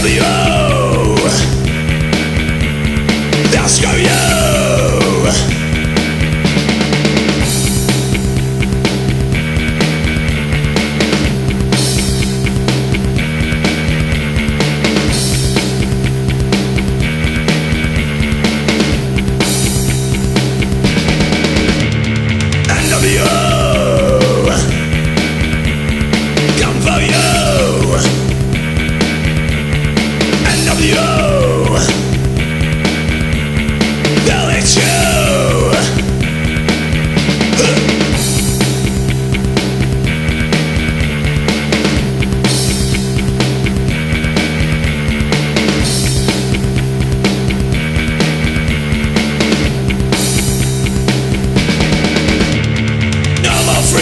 W. That's you.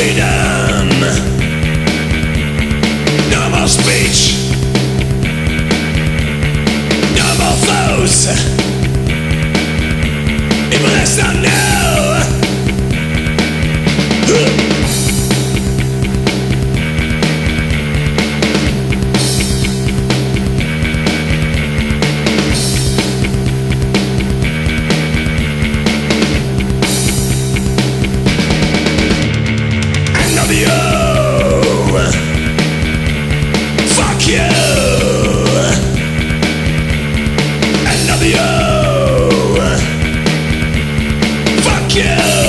Freedom you.